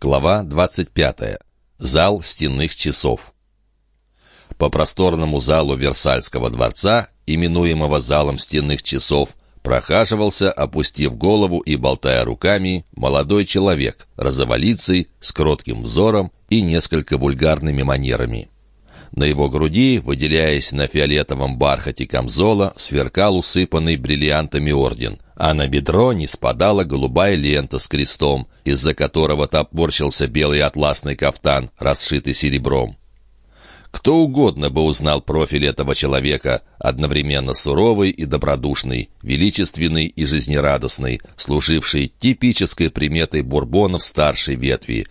Глава 25. Зал стенных часов. По просторному залу Версальского дворца, именуемого залом стенных часов, прохаживался, опустив голову и болтая руками, молодой человек, розоволицый, с кротким взором и несколько вульгарными манерами. На его груди, выделяясь на фиолетовом бархате камзола, сверкал усыпанный бриллиантами орден — а на бедро не спадала голубая лента с крестом, из-за которого топорщился белый атласный кафтан, расшитый серебром. Кто угодно бы узнал профиль этого человека, одновременно суровый и добродушный, величественный и жизнерадостный, служивший типической приметой бурбонов старшей ветви.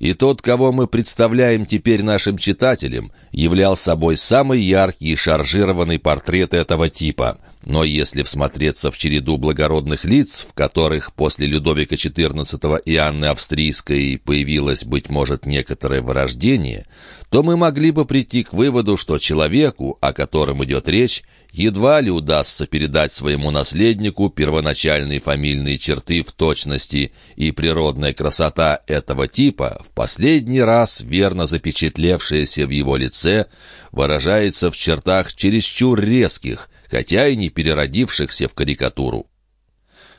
И тот, кого мы представляем теперь нашим читателям, являл собой самый яркий и шаржированный портрет этого типа — но если всмотреться в череду благородных лиц, в которых после Людовика XIV и Анны Австрийской появилось, быть может, некоторое вырождение, то мы могли бы прийти к выводу, что человеку, о котором идет речь, едва ли удастся передать своему наследнику первоначальные фамильные черты в точности, и природная красота этого типа, в последний раз верно запечатлевшаяся в его лице, выражается в чертах чересчур резких – хотя и не переродившихся в карикатуру.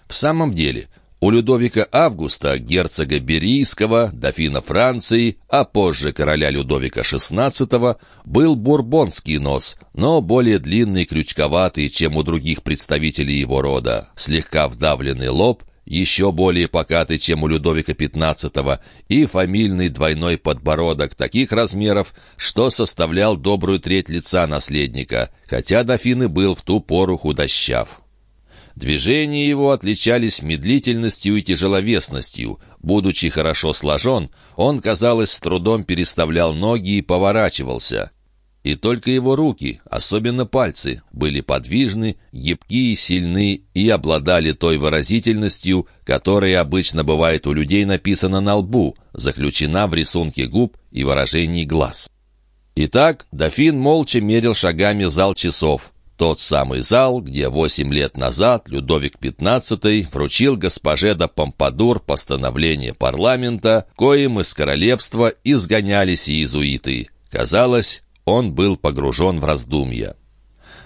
В самом деле, у Людовика Августа, герцога Берийского, дофина Франции, а позже короля Людовика XVI, был бурбонский нос, но более длинный крючковатый, чем у других представителей его рода, слегка вдавленный лоб еще более покатый, чем у Людовика XV, и фамильный двойной подбородок таких размеров, что составлял добрую треть лица наследника, хотя дофин и был в ту пору худощав. Движения его отличались медлительностью и тяжеловесностью. Будучи хорошо сложен, он, казалось, с трудом переставлял ноги и поворачивался. И только его руки, особенно пальцы, были подвижны, гибкие, сильны и обладали той выразительностью, которая обычно бывает у людей написана на лбу, заключена в рисунке губ и выражении глаз. Итак, дофин молча мерил шагами зал часов, тот самый зал, где восемь лет назад Людовик XV вручил госпоже де Помпадур постановление парламента, коим из королевства изгонялись иезуиты. Казалось, он был погружен в раздумья.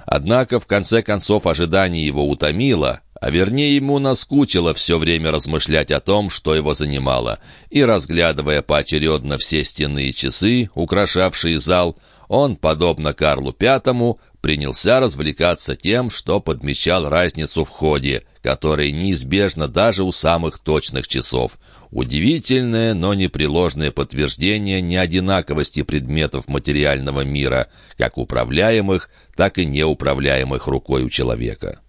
Однако, в конце концов, ожидание его утомило, а вернее ему наскучило все время размышлять о том, что его занимало, и, разглядывая поочередно все стенные часы, украшавшие зал, он, подобно Карлу Пятому, принялся развлекаться тем, что подмечал разницу в ходе, которая неизбежна даже у самых точных часов. Удивительное, но непреложное подтверждение неодинаковости предметов материального мира, как управляемых, так и неуправляемых рукой у человека.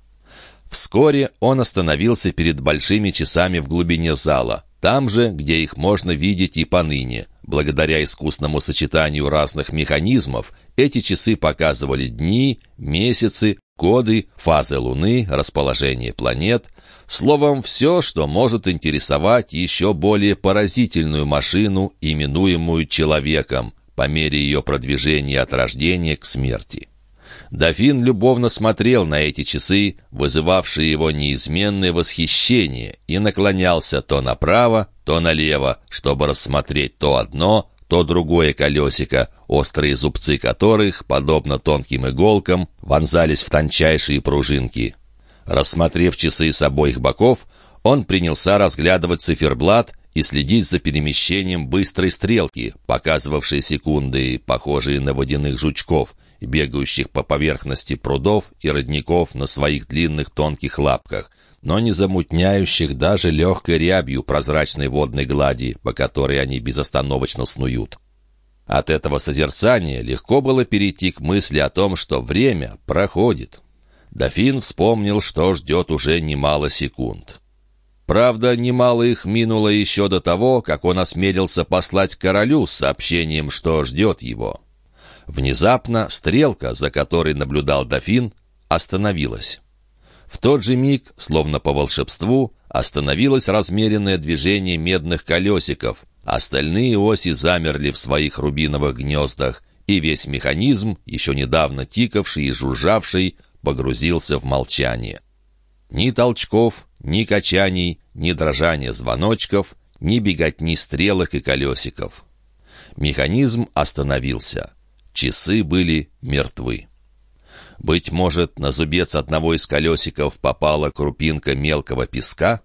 Вскоре он остановился перед большими часами в глубине зала, там же, где их можно видеть и поныне. Благодаря искусному сочетанию разных механизмов, эти часы показывали дни, месяцы, годы, фазы Луны, расположение планет, словом, все, что может интересовать еще более поразительную машину, именуемую человеком, по мере ее продвижения от рождения к смерти. Дофин любовно смотрел на эти часы, вызывавшие его неизменное восхищение, и наклонялся то направо, то налево, чтобы рассмотреть то одно, то другое колесико, острые зубцы которых, подобно тонким иголкам, вонзались в тончайшие пружинки. Рассмотрев часы с обоих боков, он принялся разглядывать циферблат и следить за перемещением быстрой стрелки, показывавшей секунды, похожие на водяных жучков, бегающих по поверхности прудов и родников на своих длинных тонких лапках, но не замутняющих даже легкой рябью прозрачной водной глади, по которой они безостановочно снуют. От этого созерцания легко было перейти к мысли о том, что время проходит. Дофин вспомнил, что ждет уже немало секунд. Правда, немало их минуло еще до того, как он осмелился послать королю с сообщением, что ждет его. Внезапно стрелка, за которой наблюдал дофин, остановилась. В тот же миг, словно по волшебству, остановилось размеренное движение медных колесиков, остальные оси замерли в своих рубиновых гнездах, и весь механизм, еще недавно тикавший и жужжавший, погрузился в молчание. Ни толчков, ни качаний, ни дрожания звоночков, ни беготни стрелок и колесиков. Механизм остановился. Часы были мертвы. Быть может, на зубец одного из колесиков попала крупинка мелкого песка?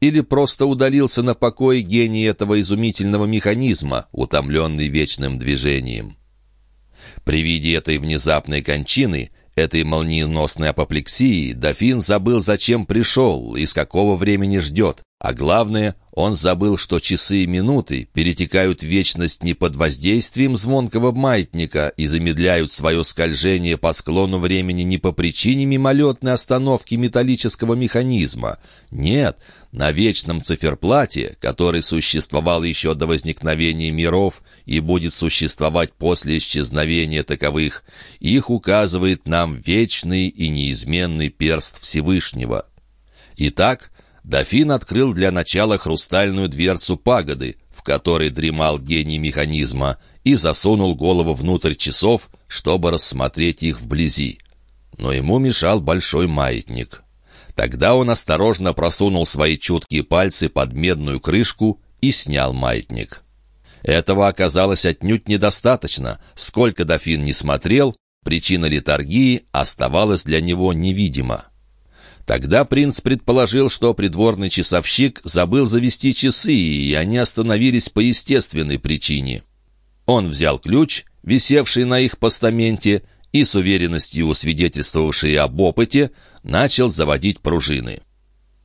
Или просто удалился на покой гений этого изумительного механизма, утомленный вечным движением? При виде этой внезапной кончины этой молниеносной апоплексии дофин забыл, зачем пришел и с какого времени ждет, а главное, он забыл, что часы и минуты перетекают в вечность не под воздействием звонкого маятника и замедляют свое скольжение по склону времени не по причине мимолетной остановки металлического механизма. Нет, на вечном циферплате, который существовал еще до возникновения миров и будет существовать после исчезновения таковых, их указывает нам вечный и неизменный перст Всевышнего. Итак, дофин открыл для начала хрустальную дверцу пагоды, в которой дремал гений механизма, и засунул голову внутрь часов, чтобы рассмотреть их вблизи. Но ему мешал большой маятник. Тогда он осторожно просунул свои чуткие пальцы под медную крышку и снял маятник. Этого оказалось отнюдь недостаточно. Сколько дофин не смотрел, причина литургии оставалась для него невидима. Тогда принц предположил, что придворный часовщик забыл завести часы, и они остановились по естественной причине. Он взял ключ, висевший на их постаменте, и с уверенностью свидетельствовавший об опыте, начал заводить пружины.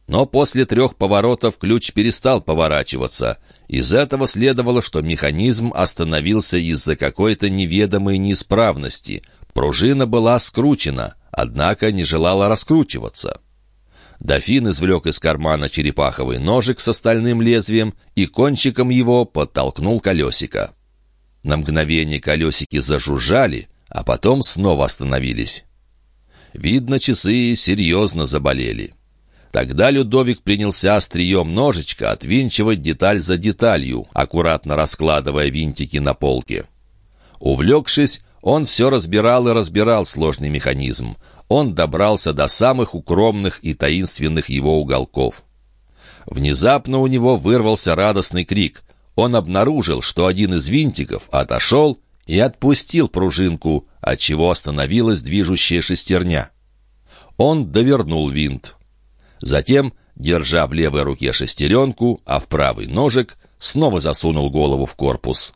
Но после трех поворотов ключ перестал поворачиваться. Из этого следовало, что механизм остановился из-за какой-то неведомой неисправности. Пружина была скручена, однако не желала раскручиваться. Дофин извлек из кармана черепаховый ножик с остальным лезвием и кончиком его подтолкнул колесико. На мгновение колесики зажужжали — а потом снова остановились. Видно, часы серьезно заболели. Тогда Людовик принялся острием ножичка отвинчивать деталь за деталью, аккуратно раскладывая винтики на полке. Увлекшись, он все разбирал и разбирал сложный механизм. Он добрался до самых укромных и таинственных его уголков. Внезапно у него вырвался радостный крик. Он обнаружил, что один из винтиков отошел и отпустил пружинку, отчего остановилась движущая шестерня. Он довернул винт. Затем, держа в левой руке шестеренку, а в правый ножик, снова засунул голову в корпус.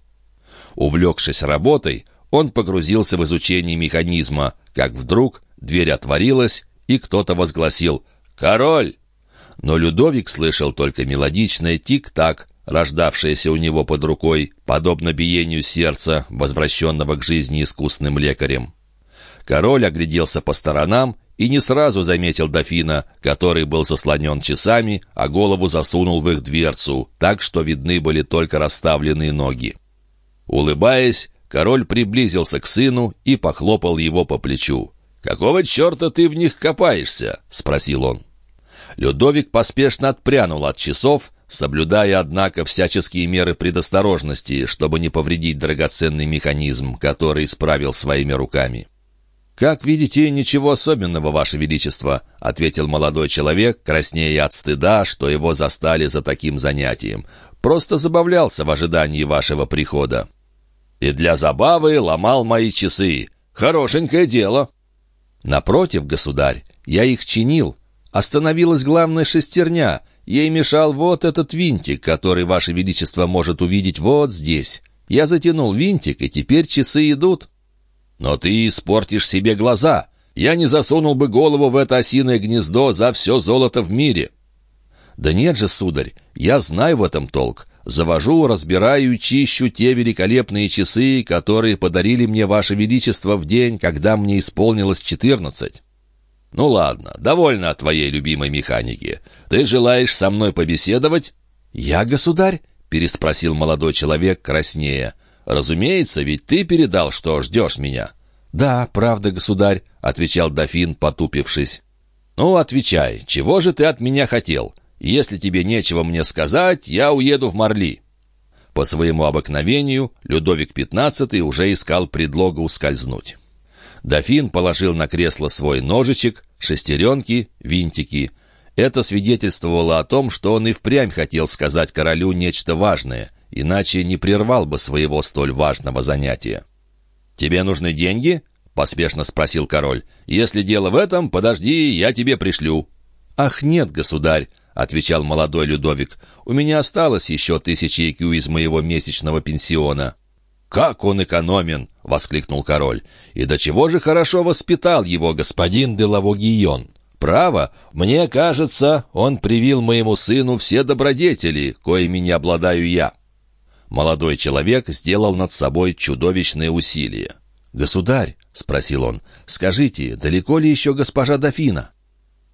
Увлекшись работой, он погрузился в изучение механизма, как вдруг дверь отворилась, и кто-то возгласил «Король!». Но Людовик слышал только мелодичное тик-так, рождавшееся у него под рукой, подобно биению сердца, возвращенного к жизни искусным лекарем. Король огляделся по сторонам и не сразу заметил дофина, который был заслонен часами, а голову засунул в их дверцу, так что видны были только расставленные ноги. Улыбаясь, король приблизился к сыну и похлопал его по плечу. «Какого черта ты в них копаешься?» — спросил он. Людовик поспешно отпрянул от часов, соблюдая, однако, всяческие меры предосторожности, чтобы не повредить драгоценный механизм, который исправил своими руками. «Как видите, ничего особенного, Ваше Величество», — ответил молодой человек, краснея от стыда, что его застали за таким занятием. «Просто забавлялся в ожидании вашего прихода». «И для забавы ломал мои часы. Хорошенькое дело». «Напротив, государь, я их чинил. Остановилась главная шестерня — Ей мешал вот этот винтик, который, Ваше Величество, может увидеть вот здесь. Я затянул винтик, и теперь часы идут». «Но ты испортишь себе глаза. Я не засунул бы голову в это осиное гнездо за все золото в мире». «Да нет же, сударь, я знаю в этом толк. Завожу, разбираю чищу те великолепные часы, которые подарили мне Ваше Величество в день, когда мне исполнилось четырнадцать». «Ну ладно, довольно о твоей любимой механике. Ты желаешь со мной побеседовать?» «Я, государь?» — переспросил молодой человек краснея. «Разумеется, ведь ты передал, что ждешь меня». «Да, правда, государь», — отвечал дофин, потупившись. «Ну, отвечай, чего же ты от меня хотел? Если тебе нечего мне сказать, я уеду в Марли». По своему обыкновению Людовик XV уже искал предлога ускользнуть. Дофин положил на кресло свой ножичек, шестеренки, винтики. Это свидетельствовало о том, что он и впрямь хотел сказать королю нечто важное, иначе не прервал бы своего столь важного занятия. «Тебе нужны деньги?» — поспешно спросил король. «Если дело в этом, подожди, я тебе пришлю». «Ах, нет, государь», — отвечал молодой Людовик. «У меня осталось еще тысячи икю из моего месячного пенсиона». «Как он экономен!» — воскликнул король. «И до чего же хорошо воспитал его господин де Лавогион!» Право, мне кажется, он привил моему сыну все добродетели, коими не обладаю я». Молодой человек сделал над собой чудовищные усилия. «Государь», — спросил он, — «скажите, далеко ли еще госпожа дофина?»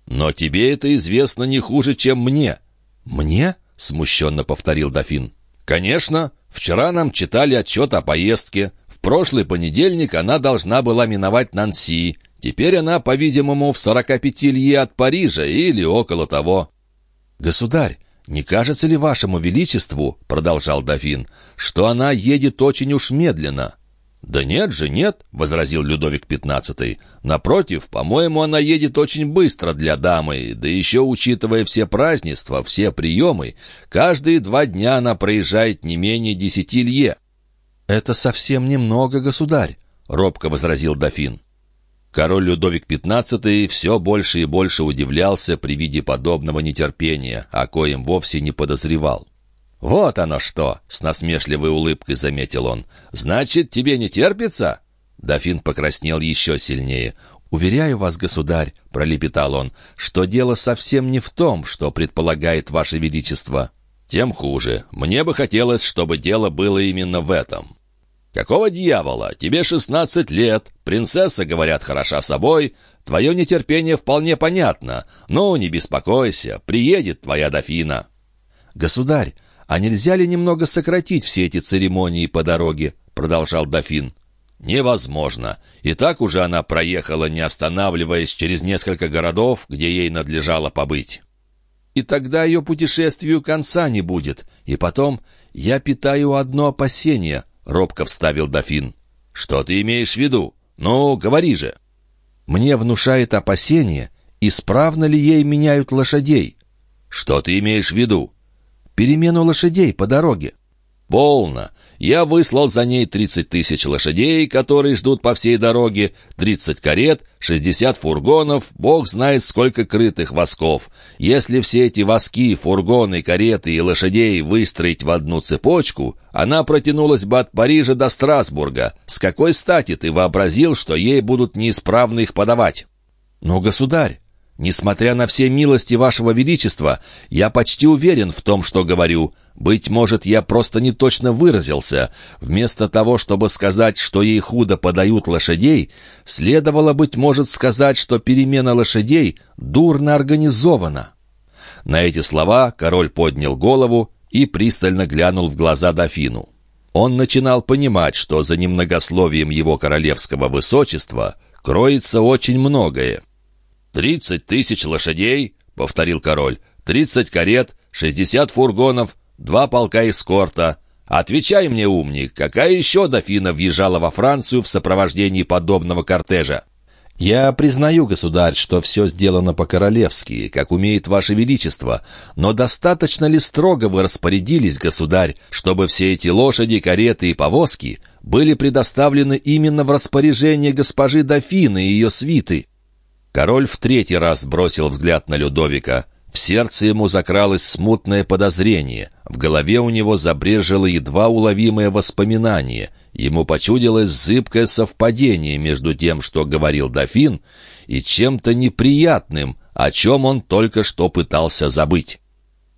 «Но тебе это известно не хуже, чем мне». «Мне?» — смущенно повторил дофин. «Конечно. Вчера нам читали отчет о поездке. В прошлый понедельник она должна была миновать Нанси. Теперь она, по-видимому, в 45 лье от Парижа или около того. «Государь, не кажется ли вашему величеству, — продолжал дофин, — что она едет очень уж медленно?» «Да нет же, нет», — возразил Людовик XV. «Напротив, по-моему, она едет очень быстро для дамы, да еще учитывая все празднества, все приемы. Каждые два дня она проезжает не менее десяти лье». «Это совсем немного, государь», — робко возразил дофин. Король Людовик XV все больше и больше удивлялся при виде подобного нетерпения, о коем вовсе не подозревал. «Вот оно что!» — с насмешливой улыбкой заметил он. «Значит, тебе не терпится?» Дофин покраснел еще сильнее. «Уверяю вас, государь», — пролепетал он, — «что дело совсем не в том, что предполагает ваше величество». «Тем хуже. Мне бы хотелось, чтобы дело было именно в этом». «Какого дьявола? Тебе шестнадцать лет. Принцесса, говорят, хороша собой. Твое нетерпение вполне понятно. Ну, не беспокойся, приедет твоя дофина». «Государь, а нельзя ли немного сократить все эти церемонии по дороге?» — продолжал дофин. «Невозможно. И так уже она проехала, не останавливаясь, через несколько городов, где ей надлежало побыть». «И тогда ее путешествию конца не будет. И потом, я питаю одно опасение», робко вставил дофин. «Что ты имеешь в виду? Ну, говори же!» «Мне внушает опасение, исправно ли ей меняют лошадей». «Что ты имеешь в виду?» «Перемену лошадей по дороге». «Полно. Я выслал за ней 30 тысяч лошадей, которые ждут по всей дороге, 30 карет, 60 фургонов, бог знает сколько крытых восков. Если все эти воски, фургоны, кареты и лошадей выстроить в одну цепочку, она протянулась бы от Парижа до Страсбурга. С какой стати ты вообразил, что ей будут неисправно их подавать?» «Но, государь, Несмотря на все милости вашего величества, я почти уверен в том, что говорю. Быть может, я просто не точно выразился. Вместо того, чтобы сказать, что ей худо подают лошадей, следовало, быть может, сказать, что перемена лошадей дурно организована». На эти слова король поднял голову и пристально глянул в глаза дофину. Он начинал понимать, что за немногословием его королевского высочества кроется очень многое. «Тридцать тысяч лошадей», — повторил король, «тридцать карет, шестьдесят фургонов, два полка эскорта. Отвечай мне, умник, какая еще дофина въезжала во Францию в сопровождении подобного кортежа?» «Я признаю, государь, что все сделано по-королевски, как умеет ваше величество, но достаточно ли строго вы распорядились, государь, чтобы все эти лошади, кареты и повозки были предоставлены именно в распоряжение госпожи дофины и ее свиты?» Король в третий раз бросил взгляд на Людовика. В сердце ему закралось смутное подозрение. В голове у него забрежило едва уловимое воспоминание. Ему почудилось зыбкое совпадение между тем, что говорил дофин, и чем-то неприятным, о чем он только что пытался забыть.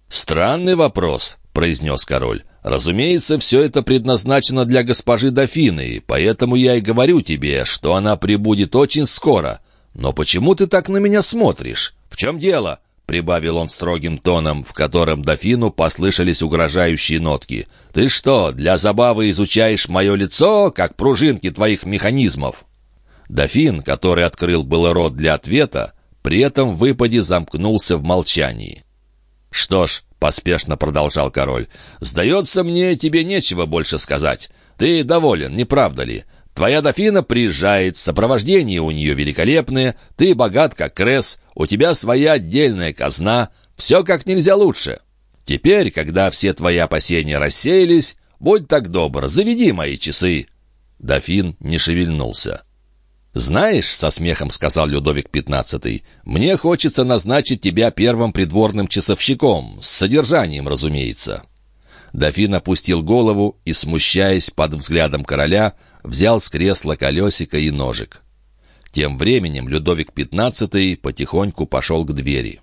«Странный вопрос», — произнес король. «Разумеется, все это предназначено для госпожи дофины, поэтому я и говорю тебе, что она прибудет очень скоро». «Но почему ты так на меня смотришь? В чем дело?» — прибавил он строгим тоном, в котором дофину послышались угрожающие нотки. «Ты что, для забавы изучаешь мое лицо, как пружинки твоих механизмов?» Дофин, который открыл было рот для ответа, при этом в выпаде замкнулся в молчании. «Что ж», — поспешно продолжал король, — «сдается мне, тебе нечего больше сказать. Ты доволен, не правда ли? Твоя дофина приезжает, сопровождение у нее великолепное, ты богат как крес, у тебя своя отдельная казна, все как нельзя лучше. Теперь, когда все твои опасения рассеялись, будь так добр, заведи мои часы». Дофин не шевельнулся. «Знаешь, — со смехом сказал Людовик XV, — мне хочется назначить тебя первым придворным часовщиком, с содержанием, разумеется». Дофин опустил голову и, смущаясь под взглядом короля, взял с кресла колесико и ножик. Тем временем Людовик XV потихоньку пошел к двери.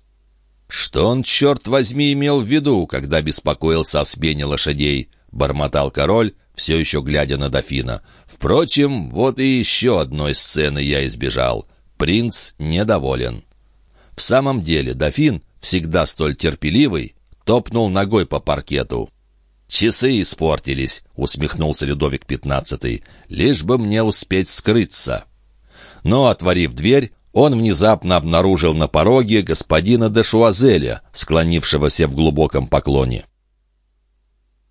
«Что он, черт возьми, имел в виду, когда беспокоился о смене лошадей?» — бормотал король, все еще глядя на дофина. «Впрочем, вот и еще одной сцены я избежал. Принц недоволен». В самом деле дофин, всегда столь терпеливый, топнул ногой по паркету. «Часы испортились», — усмехнулся Людовик XV, — «лишь бы мне успеть скрыться». Но, отворив дверь, он внезапно обнаружил на пороге господина де Шуазеля, склонившегося в глубоком поклоне.